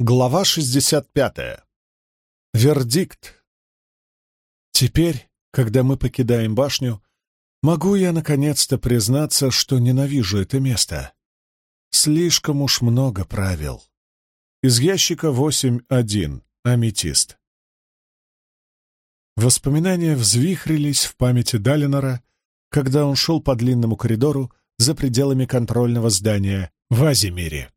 Глава 65. Вердикт. Теперь, когда мы покидаем башню, могу я наконец-то признаться, что ненавижу это место. Слишком уж много правил. Из ящика 8.1. Аметист. Воспоминания взвихрились в памяти Далинора, когда он шел по длинному коридору за пределами контрольного здания в Азимире.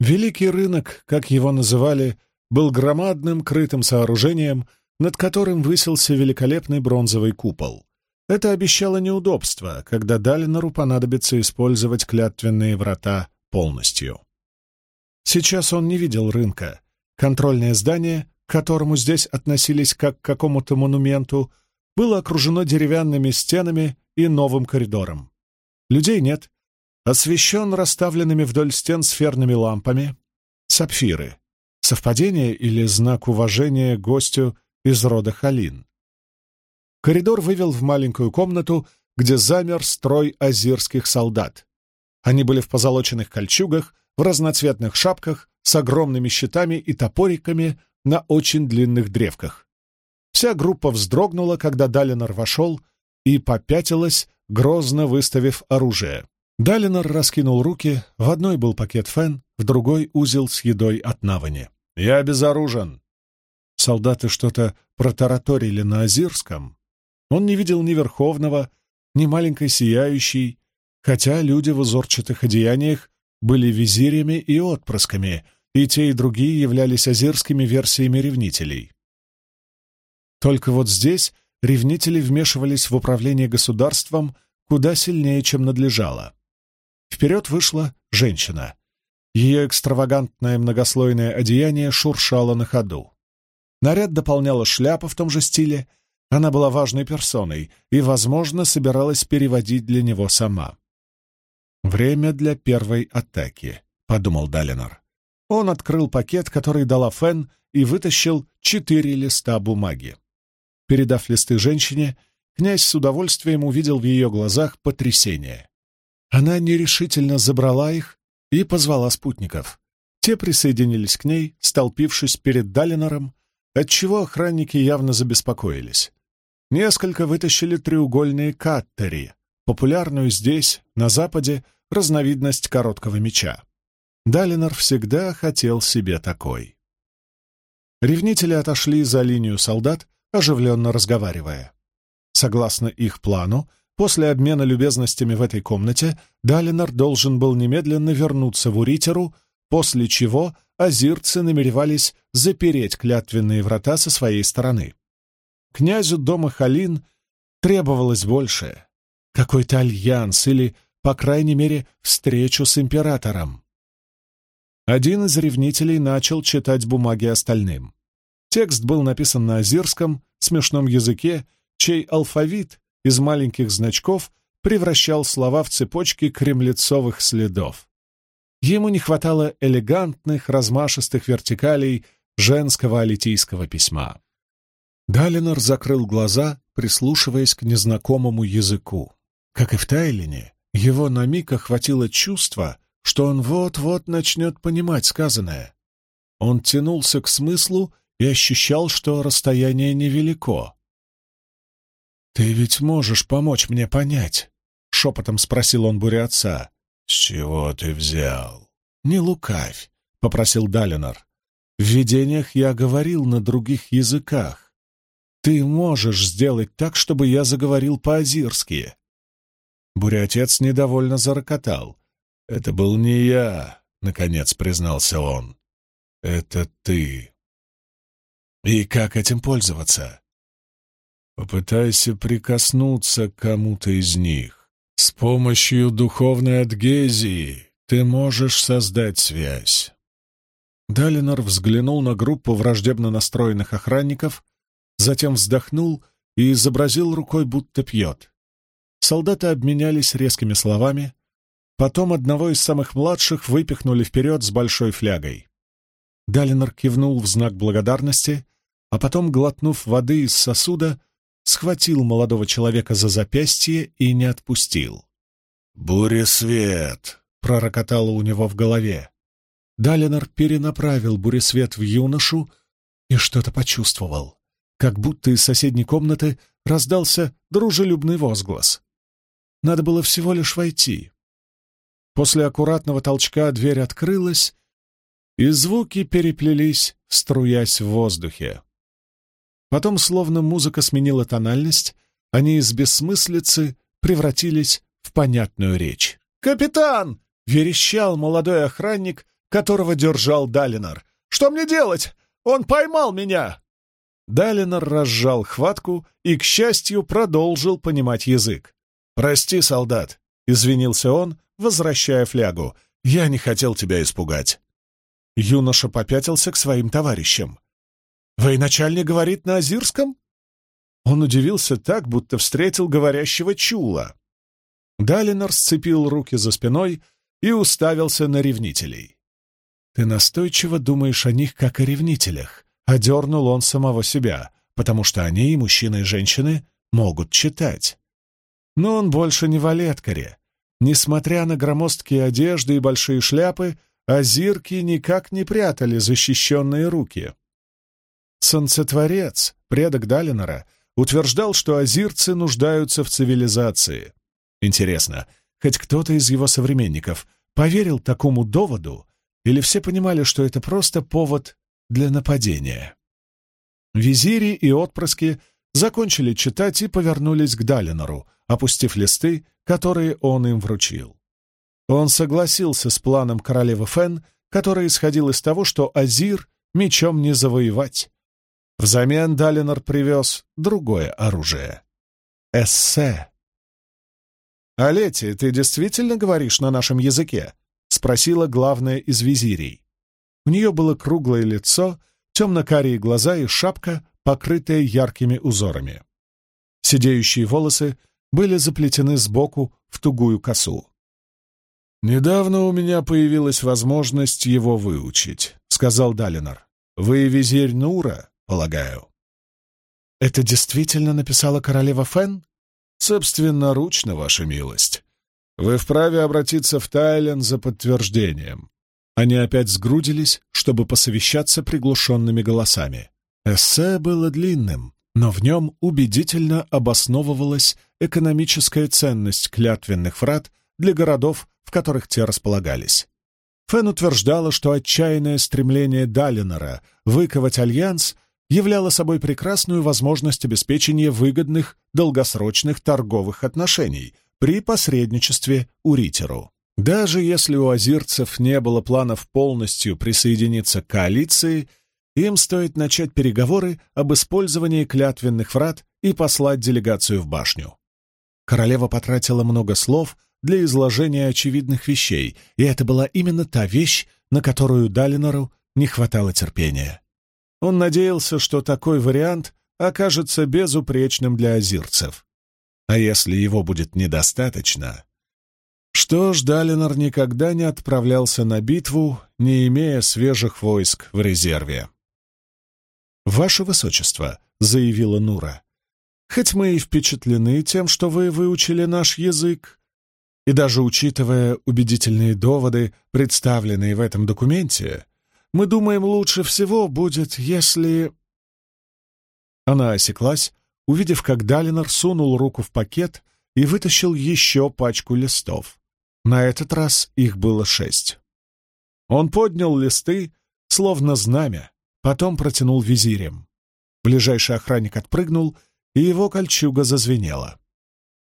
Великий рынок, как его называли, был громадным крытым сооружением, над которым высился великолепный бронзовый купол. Это обещало неудобство, когда Далинору понадобится использовать клятвенные врата полностью. Сейчас он не видел рынка. Контрольное здание, к которому здесь относились как к какому-то монументу, было окружено деревянными стенами и новым коридором. Людей нет, освещен расставленными вдоль стен сферными лампами, сапфиры. Совпадение или знак уважения гостю из рода Халин? Коридор вывел в маленькую комнату, где замер строй азирских солдат. Они были в позолоченных кольчугах, в разноцветных шапках, с огромными щитами и топориками на очень длинных древках. Вся группа вздрогнула, когда Далинор вошел, и попятилась, грозно выставив оружие. Далинор раскинул руки, в одной был пакет фен, в другой — узел с едой от Навани. «Я безоружен!» Солдаты что-то протараторили на Азирском. Он не видел ни Верховного, ни маленькой Сияющей, хотя люди в узорчатых одеяниях были визирями и отпрысками, и те и другие являлись азирскими версиями ревнителей. Только вот здесь ревнители вмешивались в управление государством куда сильнее, чем надлежало. Вперед вышла женщина. Ее экстравагантное многослойное одеяние шуршало на ходу. Наряд дополняла шляпа в том же стиле. Она была важной персоной и, возможно, собиралась переводить для него сама. «Время для первой атаки», — подумал Далинор. Он открыл пакет, который дала Фен, и вытащил четыре листа бумаги. Передав листы женщине, князь с удовольствием увидел в ее глазах потрясение. Она нерешительно забрала их и позвала спутников. Те присоединились к ней, столпившись перед Далинором, отчего охранники явно забеспокоились. Несколько вытащили треугольные каттери, популярную здесь, на Западе, разновидность короткого меча. Далинор всегда хотел себе такой. Ревнители отошли за линию солдат, оживленно разговаривая. Согласно их плану, После обмена любезностями в этой комнате Далинор должен был немедленно вернуться в Уритеру, после чего азирцы намеревались запереть клятвенные врата со своей стороны. Князю дома Халин требовалось большее. Какой-то альянс или, по крайней мере, встречу с императором. Один из ревнителей начал читать бумаги остальным. Текст был написан на азирском, смешном языке, чей алфавит из маленьких значков превращал слова в цепочки кремлецовых следов. Ему не хватало элегантных, размашистых вертикалей женского алитийского письма. Далинор закрыл глаза, прислушиваясь к незнакомому языку. Как и в Тайлине, его на миг охватило чувство, что он вот-вот начнет понимать сказанное. Он тянулся к смыслу и ощущал, что расстояние невелико. «Ты ведь можешь помочь мне понять?» — шепотом спросил он буря отца. «С чего ты взял?» «Не лукавь», — попросил Далинор. «В видениях я говорил на других языках. Ты можешь сделать так, чтобы я заговорил по-азирски». Буря-отец недовольно зарокотал. «Это был не я», — наконец признался он. «Это ты». «И как этим пользоваться?» Попытайся прикоснуться к кому-то из них. С помощью духовной адгезии ты можешь создать связь. Далинор взглянул на группу враждебно настроенных охранников, затем вздохнул и изобразил рукой, будто пьет. Солдаты обменялись резкими словами, потом одного из самых младших выпихнули вперед с большой флягой. Далинор кивнул в знак благодарности, а потом, глотнув воды из сосуда, схватил молодого человека за запястье и не отпустил. «Буря свет!» — пророкотало у него в голове. Далинор перенаправил буресвет в юношу и что-то почувствовал, как будто из соседней комнаты раздался дружелюбный возглас. Надо было всего лишь войти. После аккуратного толчка дверь открылась, и звуки переплелись, струясь в воздухе. Потом, словно музыка сменила тональность, они из бессмыслицы превратились в понятную речь. «Капитан!» — верещал молодой охранник, которого держал Далинор. «Что мне делать? Он поймал меня!» Далинор разжал хватку и, к счастью, продолжил понимать язык. «Прости, солдат», — извинился он, возвращая флягу. «Я не хотел тебя испугать». Юноша попятился к своим товарищам. «Военачальник говорит на Азирском?» Он удивился так, будто встретил говорящего чула. Далинор сцепил руки за спиной и уставился на ревнителей. «Ты настойчиво думаешь о них, как о ревнителях», — одернул он самого себя, потому что они, и мужчины, и женщины, могут читать. Но он больше не в Олеткаре. Несмотря на громоздкие одежды и большие шляпы, азирки никак не прятали защищенные руки. Солнцетворец, предок Далинора, утверждал, что азирцы нуждаются в цивилизации. Интересно, хоть кто-то из его современников поверил такому доводу, или все понимали, что это просто повод для нападения? Визири и отпрыски закончили читать и повернулись к Далинору, опустив листы, которые он им вручил. Он согласился с планом королевы Фен, который исходил из того, что Азир мечом не завоевать. Взамен Далинор привез другое оружие — эссе. «Алети, ты действительно говоришь на нашем языке?» — спросила главная из визирей. У нее было круглое лицо, темно-карие глаза и шапка, покрытая яркими узорами. Сидеющие волосы были заплетены сбоку в тугую косу. «Недавно у меня появилась возможность его выучить», — сказал Далинор. «Вы визирь Нура, полагаю?» «Это действительно написала королева Фен?» «Собственноручно, ваша милость. Вы вправе обратиться в Тайлен за подтверждением». Они опять сгрудились, чтобы посовещаться приглушенными голосами. Эссе было длинным, но в нем убедительно обосновывалась экономическая ценность клятвенных врат для городов, в которых те располагались. Фен утверждала, что отчаянное стремление Далинора выковать альянс являло собой прекрасную возможность обеспечения выгодных долгосрочных торговых отношений при посредничестве Уритеру. Даже если у азирцев не было планов полностью присоединиться к коалиции, им стоит начать переговоры об использовании клятвенных врат и послать делегацию в башню. Королева потратила много слов для изложения очевидных вещей, и это была именно та вещь, на которую Далинору не хватало терпения. Он надеялся, что такой вариант окажется безупречным для азирцев. А если его будет недостаточно... Что ж, Далинор никогда не отправлялся на битву, не имея свежих войск в резерве. «Ваше Высочество», — заявила Нура, — «хоть мы и впечатлены тем, что вы выучили наш язык, и даже учитывая убедительные доводы, представленные в этом документе, мы думаем, лучше всего будет, если...» Она осеклась, увидев, как Далинор сунул руку в пакет и вытащил еще пачку листов. На этот раз их было шесть. Он поднял листы, словно знамя, Потом протянул визирем. Ближайший охранник отпрыгнул, и его кольчуга зазвенела.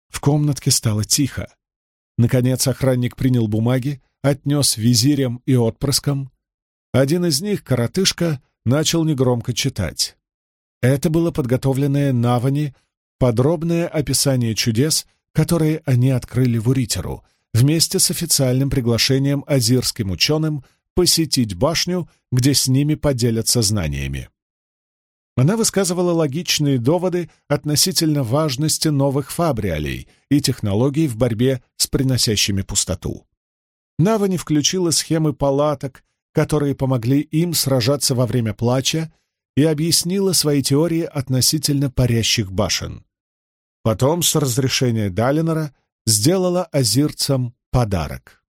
В комнатке стало тихо. Наконец охранник принял бумаги, отнес визирем и отпрыском. Один из них, коротышка, начал негромко читать. Это было подготовленное Навани подробное описание чудес, которые они открыли в Уритеру, вместе с официальным приглашением азирским ученым посетить башню, где с ними поделятся знаниями. Она высказывала логичные доводы относительно важности новых фабриалей и технологий в борьбе с приносящими пустоту. Нава не включила схемы палаток, которые помогли им сражаться во время плача, и объяснила свои теории относительно парящих башен. Потом, с разрешения Далинора, сделала азирцам подарок.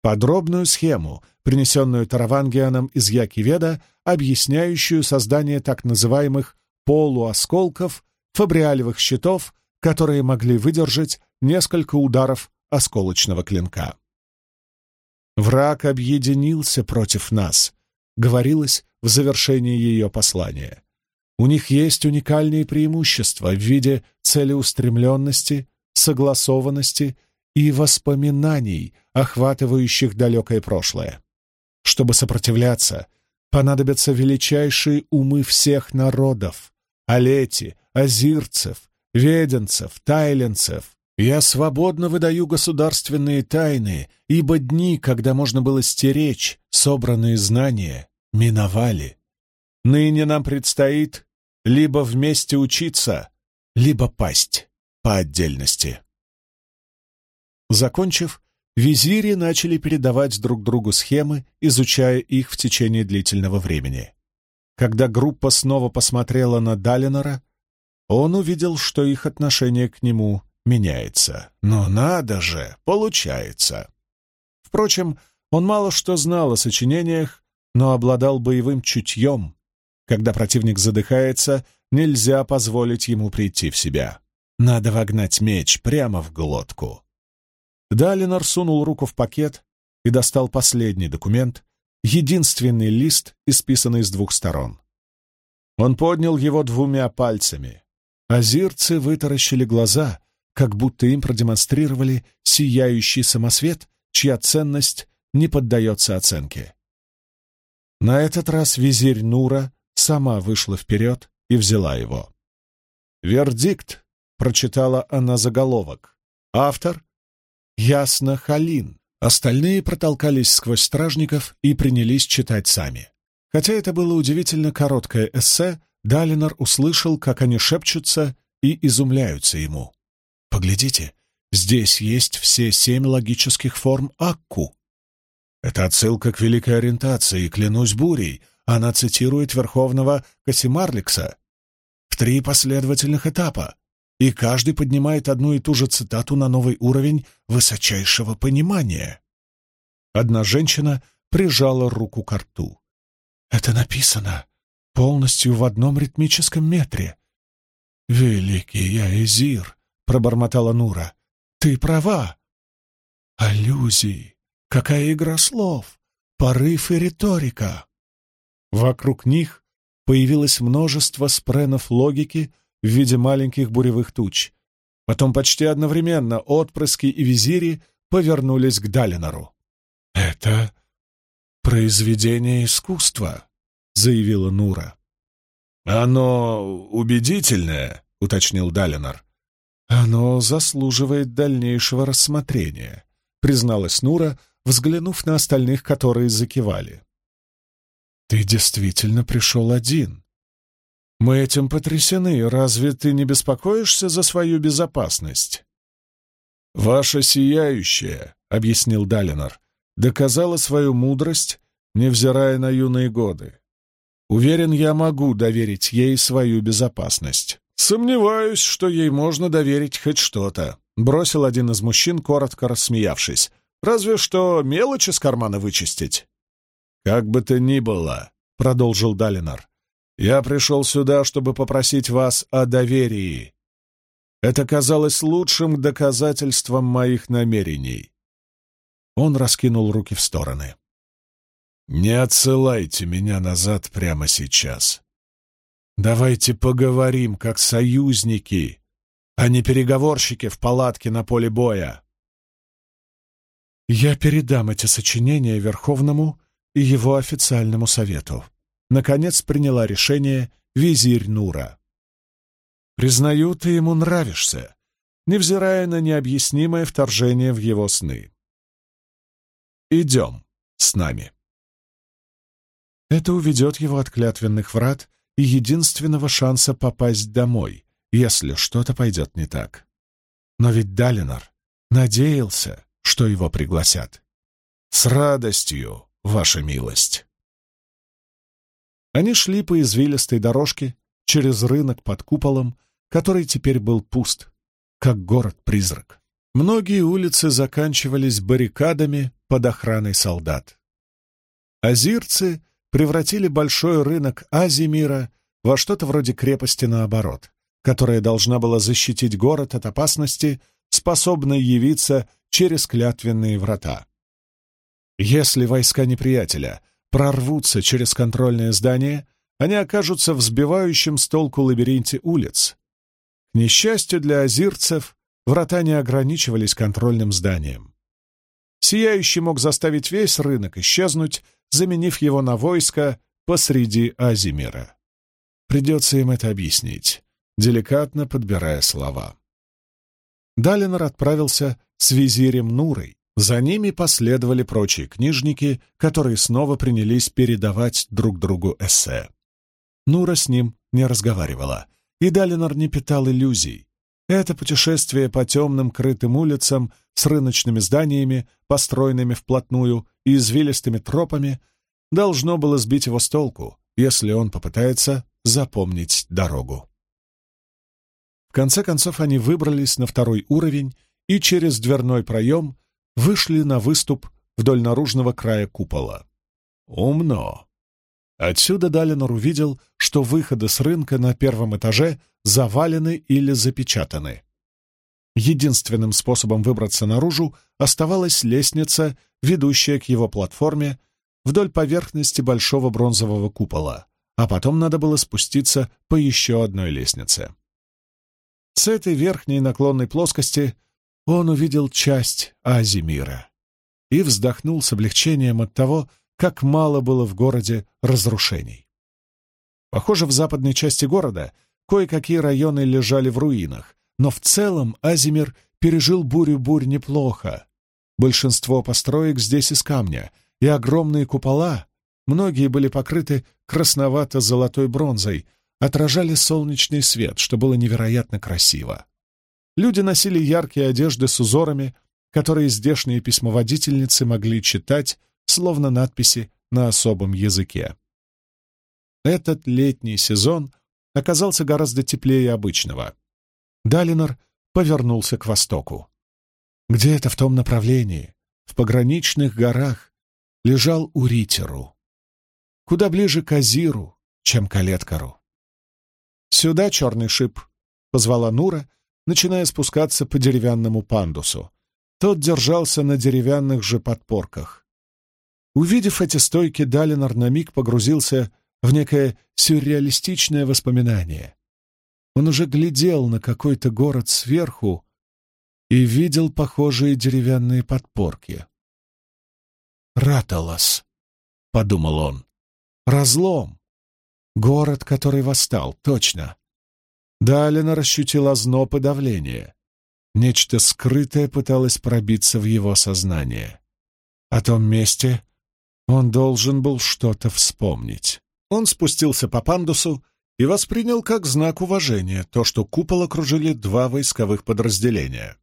подробную схему, принесенную Таравангианом из Якиведа, объясняющую создание так называемых полуосколков, фабриалевых щитов, которые могли выдержать несколько ударов осколочного клинка. «Враг объединился против нас», — говорилось в завершении ее послания. «У них есть уникальные преимущества в виде целеустремленности, согласованности и воспоминаний, охватывающих далекое прошлое. Чтобы сопротивляться, понадобятся величайшие умы всех народов — Алети, Азирцев, Веденцев, Тайленцев. Я свободно выдаю государственные тайны, ибо дни, когда можно было стеречь собранные знания, миновали. Ныне нам предстоит либо вместе учиться, либо пасть по отдельности. Закончив, визири начали передавать друг другу схемы, изучая их в течение длительного времени. Когда группа снова посмотрела на Далинора, он увидел, что их отношение к нему меняется. Но надо же, получается. Впрочем, он мало что знал о сочинениях, но обладал боевым чутьем. Когда противник задыхается, нельзя позволить ему прийти в себя. Надо вогнать меч прямо в глотку. Далинор сунул руку в пакет и достал последний документ, единственный лист, исписанный с двух сторон. Он поднял его двумя пальцами. Азирцы вытаращили глаза, как будто им продемонстрировали сияющий самосвет, чья ценность не поддается оценке. На этот раз визирь Нура сама вышла вперед и взяла его. «Вердикт», — прочитала она заголовок. «Автор Ясно Халин. Остальные протолкались сквозь стражников и принялись читать сами. Хотя это было удивительно короткое эссе, Далинор услышал, как они шепчутся и изумляются ему. «Поглядите, здесь есть все семь логических форм Акку». Это отсылка к великой ориентации, клянусь бурей. Она цитирует верховного Касимарликса в три последовательных этапа и каждый поднимает одну и ту же цитату на новый уровень высочайшего понимания. Одна женщина прижала руку к рту. «Это написано полностью в одном ритмическом метре». «Великий Яэзир», — пробормотала Нура, — «ты права». «Аллюзии! Какая игра слов! Порыв и риторика!» Вокруг них появилось множество спренов логики, в виде маленьких буревых туч. Потом почти одновременно отпрыски и визири повернулись к Далинору. «Это произведение искусства», — заявила Нура. «Оно убедительное», — уточнил Далинор. «Оно заслуживает дальнейшего рассмотрения», — призналась Нура, взглянув на остальных, которые закивали. «Ты действительно пришел один», мы этим потрясены. Разве ты не беспокоишься за свою безопасность?» «Ваша сияющая», — объяснил Далинор, — «доказала свою мудрость, невзирая на юные годы. Уверен, я могу доверить ей свою безопасность. Сомневаюсь, что ей можно доверить хоть что-то», — бросил один из мужчин, коротко рассмеявшись. «Разве что мелочи с кармана вычистить». «Как бы то ни было», — продолжил Далинор, я пришел сюда, чтобы попросить вас о доверии. Это казалось лучшим доказательством моих намерений. Он раскинул руки в стороны. Не отсылайте меня назад прямо сейчас. Давайте поговорим как союзники, а не переговорщики в палатке на поле боя. Я передам эти сочинения Верховному и его официальному совету наконец приняла решение визирь Нура. «Признаю, ты ему нравишься, невзирая на необъяснимое вторжение в его сны. Идем с нами». Это уведет его от клятвенных врат и единственного шанса попасть домой, если что-то пойдет не так. Но ведь Далинор надеялся, что его пригласят. «С радостью, ваша милость!» Они шли по извилистой дорожке через рынок под куполом, который теперь был пуст, как город-призрак. Многие улицы заканчивались баррикадами под охраной солдат. Азирцы превратили большой рынок Азии мира во что-то вроде крепости наоборот, которая должна была защитить город от опасности, способной явиться через клятвенные врата. Если войска неприятеля прорвутся через контрольное здание, они окажутся в сбивающем с толку лабиринте улиц. К несчастью для азирцев, врата не ограничивались контрольным зданием. Сияющий мог заставить весь рынок исчезнуть, заменив его на войско посреди Азимира. Придется им это объяснить, деликатно подбирая слова. Далинор отправился с визирем Нурой. За ними последовали прочие книжники, которые снова принялись передавать друг другу эссе. Нура с ним не разговаривала, и Далинор не питал иллюзий. Это путешествие по темным крытым улицам с рыночными зданиями, построенными вплотную и извилистыми тропами, должно было сбить его с толку, если он попытается запомнить дорогу. В конце концов они выбрались на второй уровень и через дверной проем вышли на выступ вдоль наружного края купола. Умно. Отсюда Далинор увидел, что выходы с рынка на первом этаже завалены или запечатаны. Единственным способом выбраться наружу оставалась лестница, ведущая к его платформе вдоль поверхности большого бронзового купола, а потом надо было спуститься по еще одной лестнице. С этой верхней наклонной плоскости он увидел часть Азимира и вздохнул с облегчением от того, как мало было в городе разрушений. Похоже, в западной части города кое-какие районы лежали в руинах, но в целом Азимир пережил бурю-бурь неплохо. Большинство построек здесь из камня, и огромные купола, многие были покрыты красновато-золотой бронзой, отражали солнечный свет, что было невероятно красиво. Люди носили яркие одежды с узорами, которые здешние письмоводительницы могли читать словно надписи на особом языке. Этот летний сезон оказался гораздо теплее обычного. Далинор повернулся к востоку. Где-то в том направлении, в пограничных горах, лежал Уритеру. Куда ближе к Азиру, чем к Алеткару. «Сюда, черный шип!» — позвала Нура, начиная спускаться по деревянному пандусу. Тот держался на деревянных же подпорках. Увидев эти стойки, Далинор на миг погрузился в некое сюрреалистичное воспоминание. Он уже глядел на какой-то город сверху и видел похожие деревянные подпорки. «Раталас», — подумал он, — «разлом. Город, который восстал, точно». Далинор ощутил озноб и давление. Нечто скрытое пыталось пробиться в его сознание. О том месте, он должен был что-то вспомнить. Он спустился по пандусу и воспринял как знак уважения то, что купол окружили два войсковых подразделения.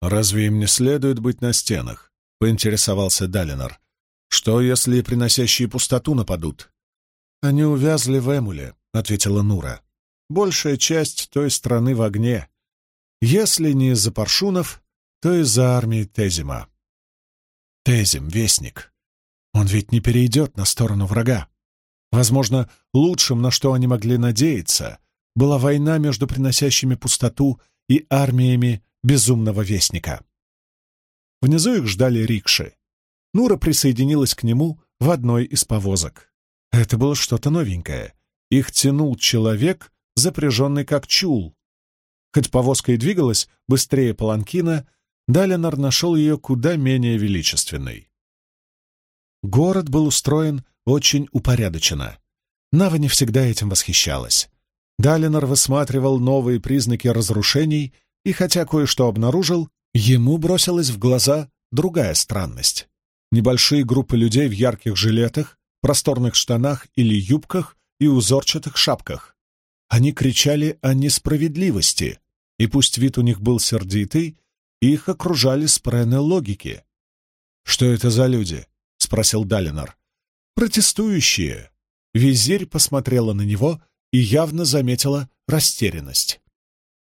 «Разве им не следует быть на стенах?» — поинтересовался Далинор. «Что, если приносящие пустоту нападут?» «Они увязли в Эмуле», — ответила Нура. «Большая часть той страны в огне. Если не из-за паршунов, то из-за армии Тезима». «Тезим, вестник. Он ведь не перейдет на сторону врага. Возможно, лучшим, на что они могли надеяться, была война между приносящими пустоту и армиями безумного вестника. Внизу их ждали рикши. Нура присоединилась к нему в одной из повозок. Это было что-то новенькое. Их тянул человек, запряженный как чул. Хоть повозка и двигалась быстрее паланкина, Далинор нашел ее куда менее величественной. Город был устроен очень упорядоченно. Нава не всегда этим восхищалась. Далинор высматривал новые признаки разрушений, и хотя кое-что обнаружил, ему бросилась в глаза другая странность. Небольшие группы людей в ярких жилетах, просторных штанах или юбках и узорчатых шапках. Они кричали о несправедливости, и пусть вид у них был сердитый, их окружали спрены логики. Что это за люди? — спросил Далинор. «Протестующие». Визирь посмотрела на него и явно заметила растерянность.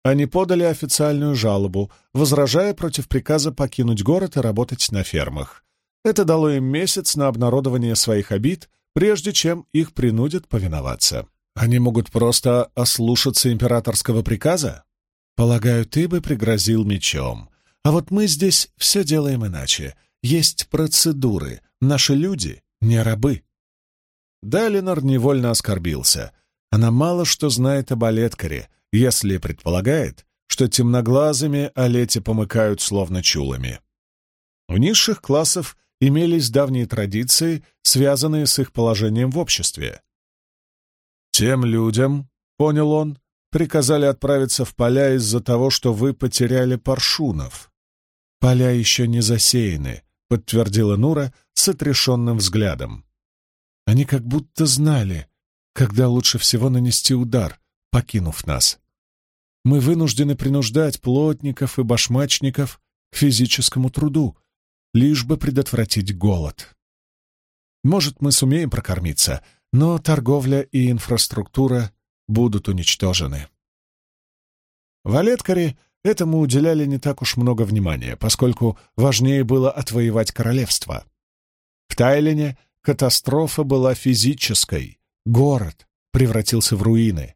они подали официальную жалобу, возражая против приказа покинуть город и работать на фермах. Это дало им месяц на обнародование своих обид, прежде чем их принудят повиноваться. Они могут просто ослушаться императорского приказа? Полагаю, ты бы пригрозил мечом. А вот мы здесь все делаем иначе. Есть процедуры. Наши люди не рабы. Далинор невольно оскорбился. Она мало что знает об Олеткаре, если предполагает, что темноглазыми Олете помыкают словно чулами. У низших классов имелись давние традиции, связанные с их положением в обществе. «Тем людям, — понял он, — приказали отправиться в поля из-за того, что вы потеряли паршунов. Поля еще не засеяны, — подтвердила Нура с отрешенным взглядом. Они как будто знали, когда лучше всего нанести удар, покинув нас. Мы вынуждены принуждать плотников и башмачников к физическому труду, лишь бы предотвратить голод. Может, мы сумеем прокормиться, но торговля и инфраструктура будут уничтожены. В Олеткаре этому уделяли не так уж много внимания, поскольку важнее было отвоевать королевство. В Тайлине катастрофа была физической, город превратился в руины.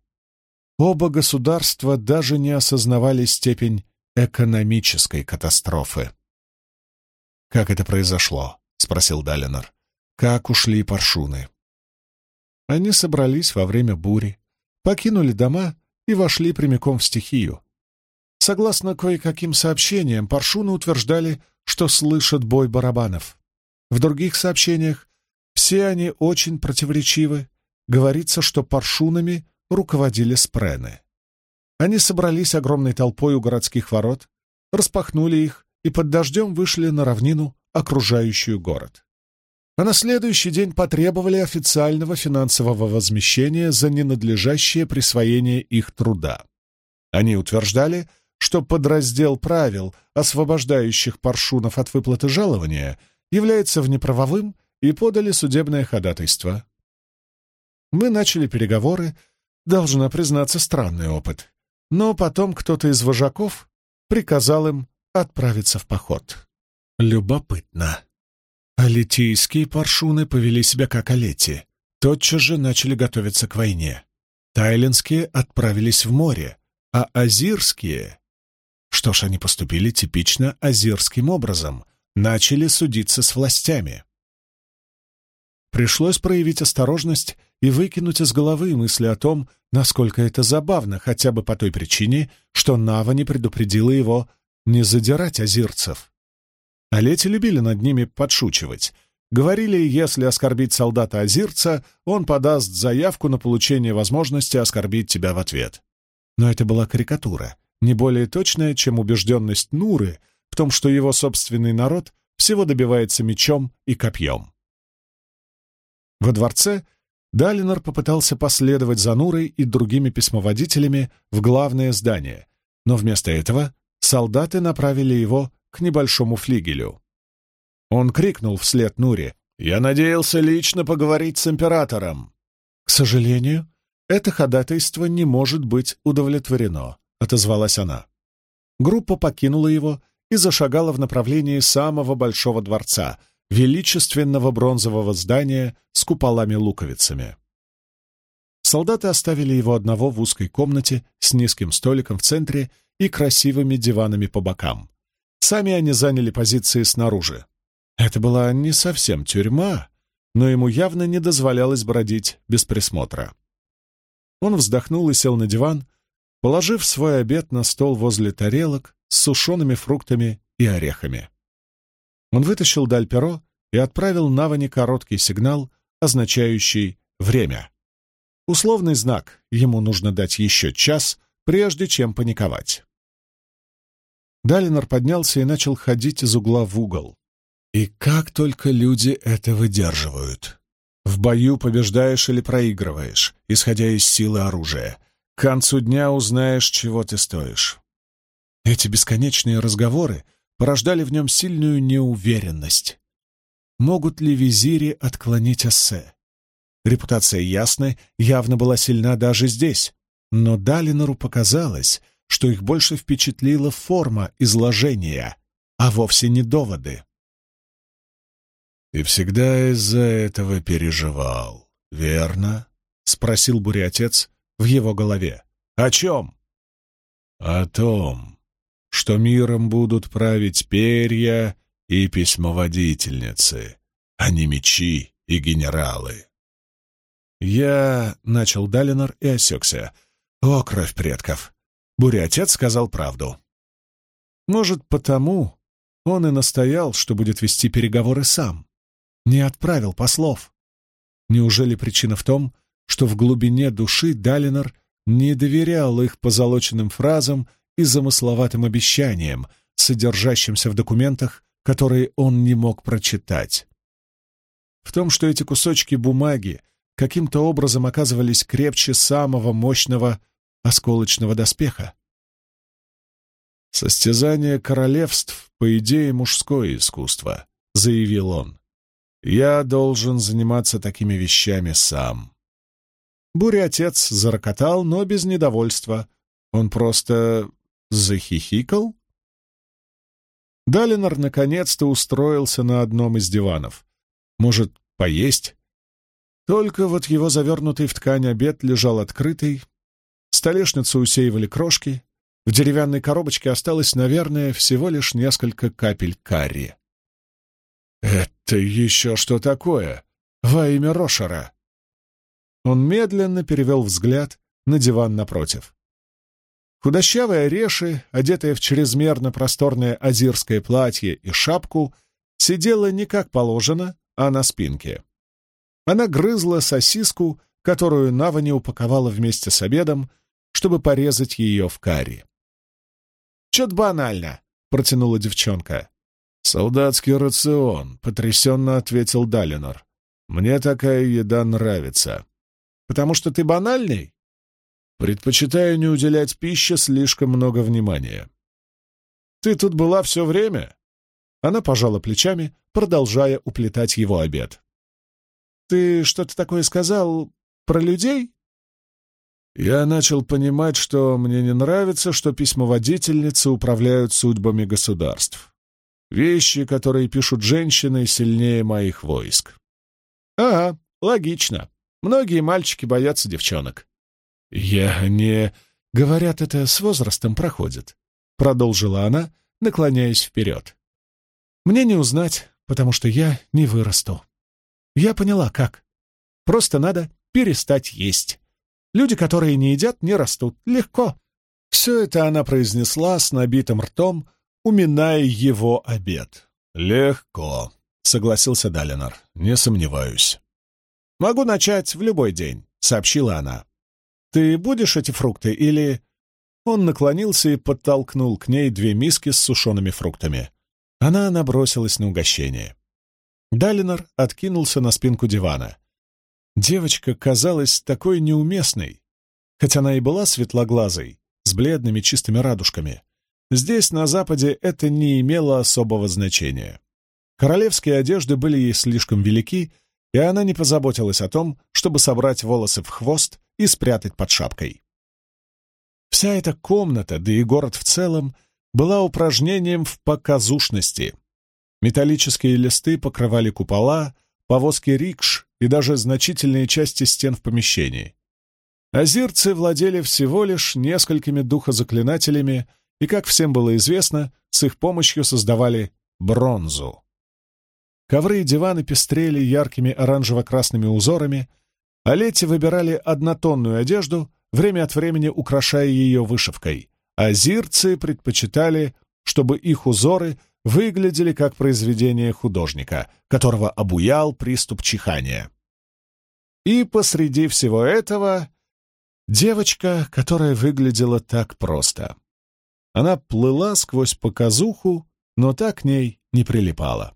Оба государства даже не осознавали степень экономической катастрофы. «Как это произошло?» — спросил Далинор. «Как ушли паршуны?» Они собрались во время бури, покинули дома и вошли прямиком в стихию. Согласно кое-каким сообщениям, паршуны утверждали, что слышат бой барабанов. В других сообщениях все они очень противоречивы. Говорится, что паршунами руководили спрены. Они собрались огромной толпой у городских ворот, распахнули их и под дождем вышли на равнину, окружающую город. А на следующий день потребовали официального финансового возмещения за ненадлежащее присвоение их труда. Они утверждали, что подраздел правил, освобождающих паршунов от выплаты жалования, является внеправовым и подали судебное ходатайство. Мы начали переговоры, должна признаться, странный опыт. Но потом кто-то из вожаков приказал им отправиться в поход. Любопытно. Алитийские паршуны повели себя как алети. Тотчас же начали готовиться к войне. Тайлинские отправились в море, а азирские... Что ж, они поступили типично азирским образом, начали судиться с властями. Пришлось проявить осторожность и выкинуть из головы мысли о том, насколько это забавно, хотя бы по той причине, что Нава не предупредила его не задирать азирцев. А лети любили над ними подшучивать. Говорили, если оскорбить солдата-азирца, он подаст заявку на получение возможности оскорбить тебя в ответ. Но это была карикатура, не более точная, чем убежденность Нуры в том, что его собственный народ всего добивается мечом и копьем. Во дворце Далинор попытался последовать за Нурой и другими письмоводителями в главное здание, но вместо этого солдаты направили его к небольшому флигелю. Он крикнул вслед Нуре. «Я надеялся лично поговорить с императором». «К сожалению, это ходатайство не может быть удовлетворено», — отозвалась она. Группа покинула его и зашагала в направлении самого большого дворца, величественного бронзового здания с куполами-луковицами. Солдаты оставили его одного в узкой комнате с низким столиком в центре и красивыми диванами по бокам. Сами они заняли позиции снаружи. Это была не совсем тюрьма, но ему явно не дозволялось бродить без присмотра. Он вздохнул и сел на диван, положив свой обед на стол возле тарелок с сушеными фруктами и орехами. Он вытащил даль перо и отправил Навани короткий сигнал, означающий «время». Условный знак, ему нужно дать еще час, прежде чем паниковать. Далинор поднялся и начал ходить из угла в угол. И как только люди это выдерживают. В бою побеждаешь или проигрываешь, исходя из силы оружия. К концу дня узнаешь, чего ты стоишь. Эти бесконечные разговоры порождали в нем сильную неуверенность. Могут ли визири отклонить эссе? Репутация Ясны явно была сильна даже здесь, но Далинору показалось, что их больше впечатлила форма изложения, а вовсе не доводы. «Ты всегда из-за этого переживал, верно?» — спросил буря-отец в его голове. «О чем?» «О том, что миром будут править перья и письмоводительницы, а не мечи и генералы». «Я...» — начал Далинор и осекся. «О, кровь предков!» Буря-отец сказал правду. Может, потому он и настоял, что будет вести переговоры сам не отправил послов. Неужели причина в том, что в глубине души Далинор не доверял их позолоченным фразам и замысловатым обещаниям, содержащимся в документах, которые он не мог прочитать? В том, что эти кусочки бумаги каким-то образом оказывались крепче самого мощного осколочного доспеха. «Состязание королевств, по идее, мужское искусство», — заявил он. Я должен заниматься такими вещами сам. Буря-отец зарокотал, но без недовольства. Он просто захихикал. Далинор наконец-то устроился на одном из диванов. Может, поесть? Только вот его завернутый в ткань обед лежал открытый, столешницу усеивали крошки, в деревянной коробочке осталось, наверное, всего лишь несколько капель карри. «Это еще что такое? Во имя Рошера!» Он медленно перевел взгляд на диван напротив. Худощавая Реши, одетая в чрезмерно просторное азирское платье и шапку, сидела не как положено, а на спинке. Она грызла сосиску, которую Навани упаковала вместе с обедом, чтобы порезать ее в карри. «Чё-то банально», — протянула девчонка. «Солдатский рацион», — потрясенно ответил Далинор. «Мне такая еда нравится». «Потому что ты банальный?» «Предпочитаю не уделять пище слишком много внимания». «Ты тут была все время?» Она пожала плечами, продолжая уплетать его обед. «Ты что-то такое сказал про людей?» Я начал понимать, что мне не нравится, что письмоводительницы управляют судьбами государств. Вещи, которые пишут женщины, сильнее моих войск. Ага, логично. Многие мальчики боятся девчонок. Я не... Говорят, это с возрастом проходит. Продолжила она, наклоняясь вперед. Мне не узнать, потому что я не вырасту. Я поняла, как. Просто надо перестать есть. Люди, которые не едят, не растут. Легко. Все это она произнесла с набитым ртом, уминая его обед. «Легко», — согласился Далинор, — «не сомневаюсь». «Могу начать в любой день», — сообщила она. «Ты будешь эти фрукты или...» Он наклонился и подтолкнул к ней две миски с сушеными фруктами. Она набросилась на угощение. Далинор откинулся на спинку дивана. Девочка казалась такой неуместной, хотя она и была светлоглазой, с бледными чистыми радужками. Здесь, на Западе, это не имело особого значения. Королевские одежды были ей слишком велики, и она не позаботилась о том, чтобы собрать волосы в хвост и спрятать под шапкой. Вся эта комната, да и город в целом, была упражнением в показушности. Металлические листы покрывали купола, повозки рикш и даже значительные части стен в помещении. Азирцы владели всего лишь несколькими духозаклинателями — и, как всем было известно, с их помощью создавали бронзу. Ковры и диваны пестрели яркими оранжево-красными узорами, а лети выбирали однотонную одежду, время от времени украшая ее вышивкой, а зирцы предпочитали, чтобы их узоры выглядели как произведение художника, которого обуял приступ чихания. И посреди всего этого девочка, которая выглядела так просто. Она плыла сквозь показуху, но так к ней не прилипала.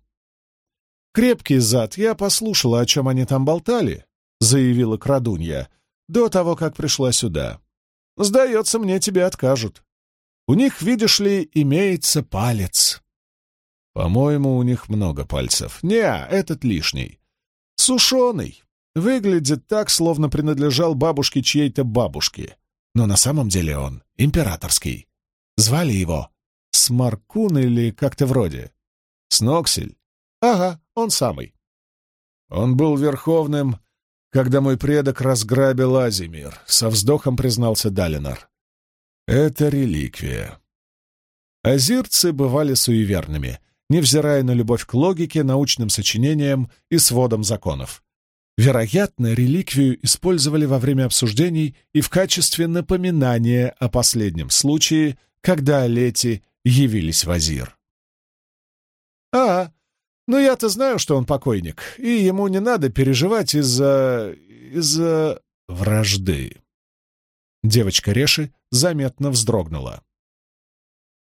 «Крепкий зад, я послушала, о чем они там болтали», — заявила крадунья, до того, как пришла сюда. «Сдается мне, тебе откажут. У них, видишь ли, имеется палец». «По-моему, у них много пальцев. Не, этот лишний. Сушеный. Выглядит так, словно принадлежал бабушке чьей-то бабушке. но на самом деле он императорский. Звали его Смаркун или как-то вроде. Сноксель? Ага, он самый. Он был верховным, когда мой предок разграбил Азимир, со вздохом признался Далинар. Это реликвия. Азирцы бывали суеверными, невзирая на любовь к логике, научным сочинениям и сводам законов. Вероятно, реликвию использовали во время обсуждений и в качестве напоминания о последнем случае, когда Лети явились в Азир. «А, ну я-то знаю, что он покойник, и ему не надо переживать из-за... из-за... вражды». Девочка Реши заметно вздрогнула.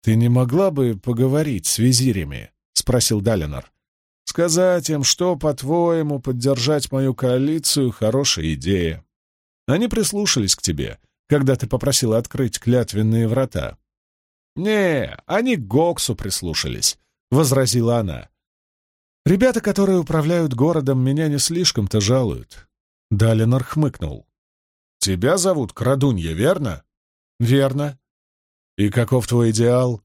«Ты не могла бы поговорить с визирями?» — спросил Далинор. Сказать им, что, по-твоему, поддержать мою коалицию — хорошая идея. Они прислушались к тебе, когда ты попросила открыть клятвенные врата. «Не, они к Гоксу прислушались», — возразила она. «Ребята, которые управляют городом, меня не слишком-то жалуют». Далинор хмыкнул. «Тебя зовут Крадунья, верно?» «Верно». «И каков твой идеал?»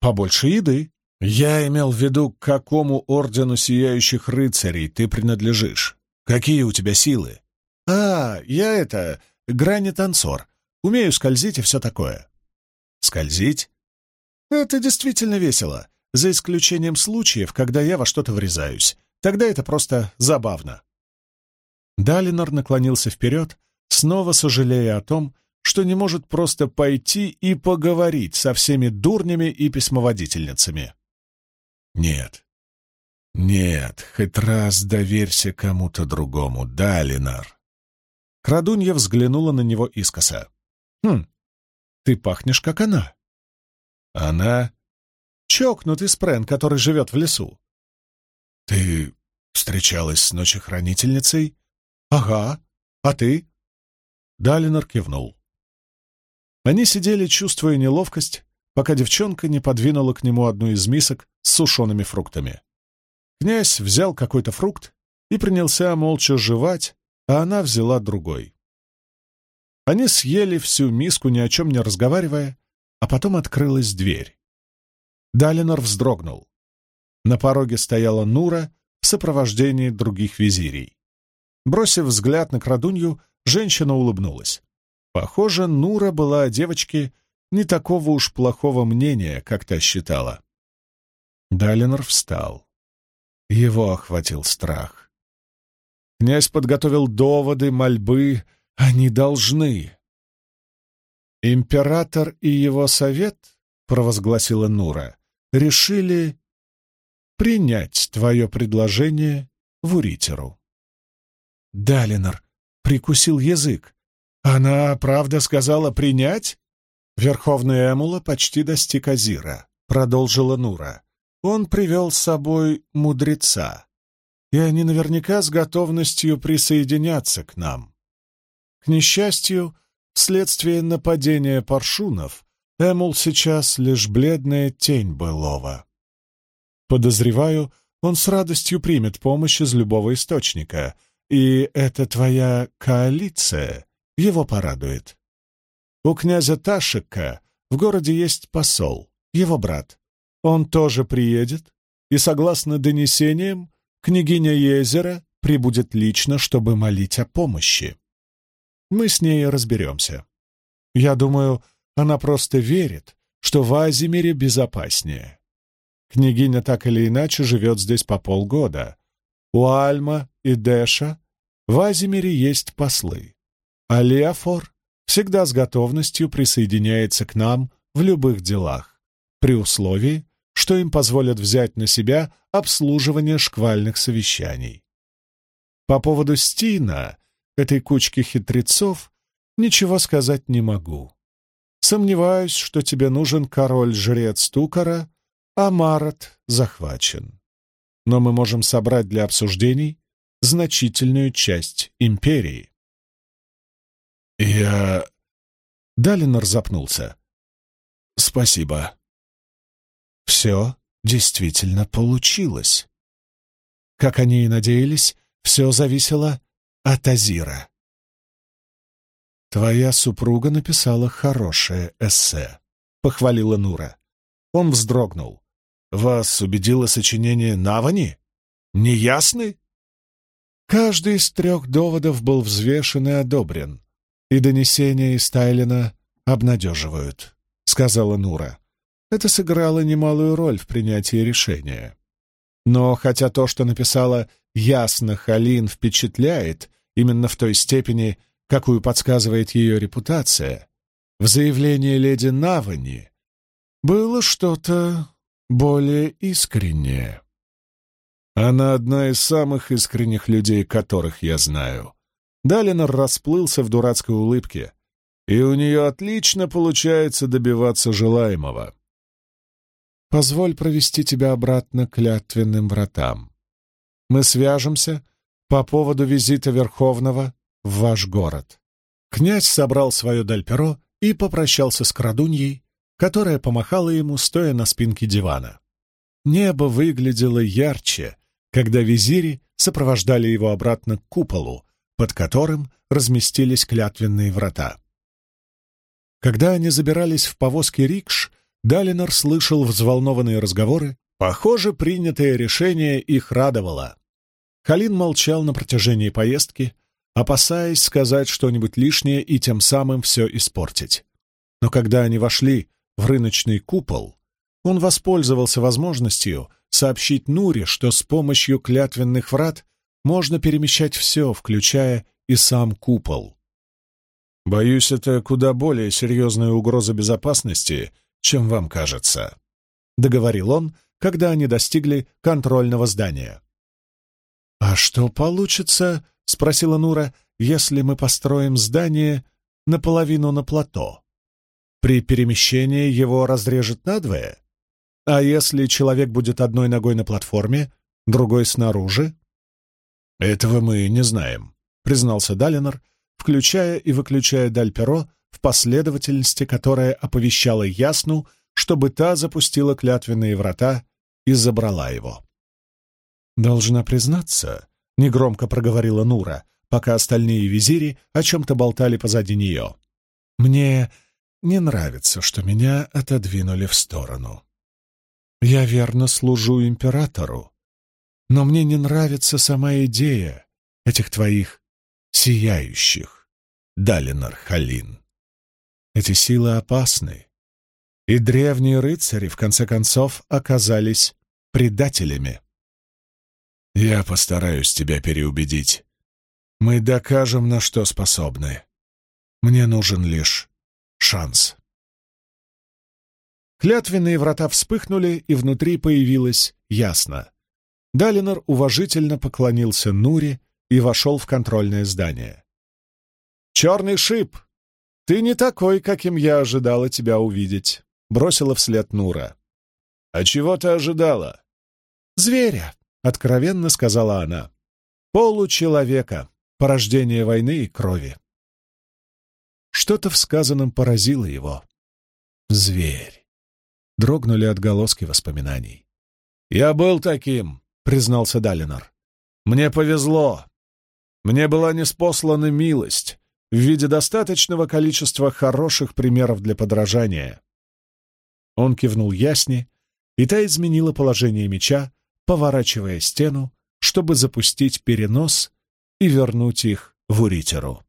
«Побольше еды». «Я имел в виду, к какому ордену сияющих рыцарей ты принадлежишь? Какие у тебя силы?» «А, я это... грани-танцор. Умею скользить и все такое». «Скользить?» «Это действительно весело, за исключением случаев, когда я во что-то врезаюсь. Тогда это просто забавно». Далинор наклонился вперед, снова сожалея о том, что не может просто пойти и поговорить со всеми дурнями и письмоводительницами. Нет. Нет, хоть раз доверься кому-то другому, да, Ленар. Крадунья взглянула на него искоса. Хм, ты пахнешь, как она. Она? Чокнутый спрен, который живет в лесу. Ты встречалась с ночехранительницей? Ага. А ты? Далинор кивнул. Они сидели, чувствуя неловкость, пока девчонка не подвинула к нему одну из мисок с сушеными фруктами. Князь взял какой-то фрукт и принялся молча жевать, а она взяла другой. Они съели всю миску, ни о чем не разговаривая, а потом открылась дверь. Далинор вздрогнул. На пороге стояла Нура в сопровождении других визирей. Бросив взгляд на крадунью, женщина улыбнулась. Похоже, Нура была о девочке не такого уж плохого мнения, как та считала. Далинор встал. Его охватил страх. Князь подготовил доводы, мольбы. Они должны. «Император и его совет», — провозгласила Нура, — «решили принять твое предложение в Уритеру». Далинор прикусил язык. «Она, правда, сказала принять?» Верховный Эмула почти достиг Азира, продолжила Нура. Он привел с собой мудреца, и они наверняка с готовностью присоединятся к нам. К несчастью, вследствие нападения паршунов, Эмул сейчас лишь бледная тень былого. Подозреваю, он с радостью примет помощь из любого источника, и эта твоя коалиция его порадует. У князя Ташика в городе есть посол, его брат. Он тоже приедет, и, согласно донесениям, княгиня Езера прибудет лично, чтобы молить о помощи. Мы с ней разберемся. Я думаю, она просто верит, что в Азимире безопаснее. Княгиня так или иначе живет здесь по полгода. У Альма и Дэша в Азимире есть послы. А Леофор всегда с готовностью присоединяется к нам в любых делах, при условии, что им позволят взять на себя обслуживание шквальных совещаний. По поводу Стина, этой кучки хитрецов, ничего сказать не могу. Сомневаюсь, что тебе нужен король-жрец Тукара, а Марат захвачен. Но мы можем собрать для обсуждений значительную часть империи. «Я...» Далинор запнулся. «Спасибо». Все действительно получилось. Как они и надеялись, все зависело от Азира. «Твоя супруга написала хорошее эссе», — похвалила Нура. Он вздрогнул. «Вас убедило сочинение Навани? Неясны?» Каждый из трех доводов был взвешен и одобрен, и донесения из Тайлина обнадеживают, — сказала Нура. Это сыграло немалую роль в принятии решения. Но хотя то, что написала ясно Халин, впечатляет именно в той степени, какую подсказывает ее репутация, в заявлении леди Навани было что-то более искреннее. Она одна из самых искренних людей, которых я знаю. Далинор расплылся в дурацкой улыбке, и у нее отлично получается добиваться желаемого. Позволь провести тебя обратно к клятвенным вратам. Мы свяжемся по поводу визита Верховного в ваш город. Князь собрал свое дальперо и попрощался с крадуньей, которая помахала ему, стоя на спинке дивана. Небо выглядело ярче, когда визири сопровождали его обратно к куполу, под которым разместились клятвенные врата. Когда они забирались в повозки рикш, Далинор слышал взволнованные разговоры. Похоже, принятое решение их радовало. Халин молчал на протяжении поездки, опасаясь сказать что-нибудь лишнее и тем самым все испортить. Но когда они вошли в рыночный купол, он воспользовался возможностью сообщить Нуре, что с помощью клятвенных врат можно перемещать все, включая и сам купол. «Боюсь, это куда более серьезная угроза безопасности, чем вам кажется», — договорил он, когда они достигли контрольного здания. «А что получится, — спросила Нура, — если мы построим здание наполовину на плато? При перемещении его разрежет надвое? А если человек будет одной ногой на платформе, другой снаружи? Этого мы не знаем, признался Далинор, включая и выключая Дальперо в последовательности, которая оповещала Ясну, чтобы та запустила клятвенные врата и забрала его. «Должна признаться», — негромко проговорила Нура, пока остальные визири о чем-то болтали позади нее. «Мне не нравится, что меня отодвинули в сторону. Я верно служу императору, но мне не нравится сама идея этих твоих сияющих, Далинар Халин. Эти силы опасны, и древние рыцари, в конце концов, оказались предателями. Я постараюсь тебя переубедить. Мы докажем, на что способны. Мне нужен лишь шанс. Клятвенные врата вспыхнули, и внутри появилось ясно. Далинор уважительно поклонился Нуре и вошел в контрольное здание. «Черный шип! Ты не такой, каким я ожидала тебя увидеть», — бросила вслед Нура. «А чего ты ожидала?» «Зверя», — откровенно сказала она. «Получеловека, порождение войны и крови». Что-то в сказанном поразило его. Зверь. Дрогнули отголоски воспоминаний. «Я был таким», — признался Далинор. «Мне повезло. Мне была неспослана милость в виде достаточного количества хороших примеров для подражания». Он кивнул Ясне, и та изменила положение меча, поворачивая стену, чтобы запустить перенос и вернуть их в Уритеру.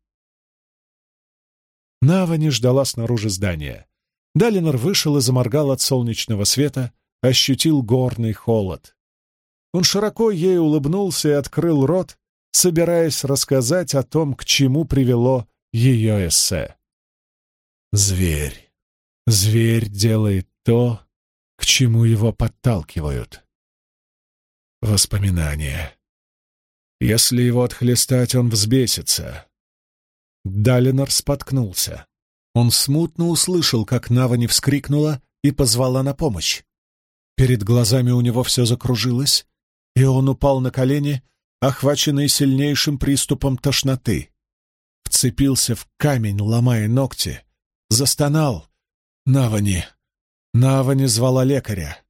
Нава не ждала снаружи здания. Далинор вышел и заморгал от солнечного света, ощутил горный холод. Он широко ей улыбнулся и открыл рот, собираясь рассказать о том, к чему привело ее эссе. Зверь. Зверь делает то, к чему его подталкивают. Воспоминания. Если его отхлестать, он взбесится. Далинор споткнулся. Он смутно услышал, как Навани вскрикнула и позвала на помощь. Перед глазами у него все закружилось, и он упал на колени, охваченный сильнейшим приступом тошноты. Вцепился в камень, ломая ногти. Застонал. Навани. Навани звала лекаря.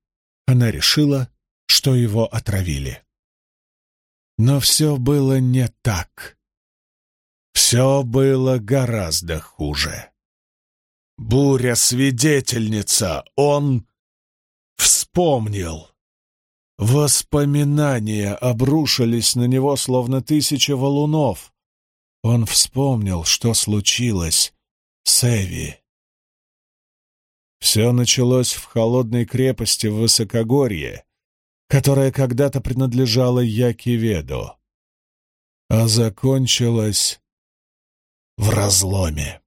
Она решила, что его отравили. Но все было не так. Все было гораздо хуже. Буря-свидетельница, он вспомнил. Воспоминания обрушились на него, словно тысячи валунов. Он вспомнил, что случилось с Эви. Все началось в холодной крепости в Высокогорье, которая когда-то принадлежала Якиведу, а закончилось в разломе.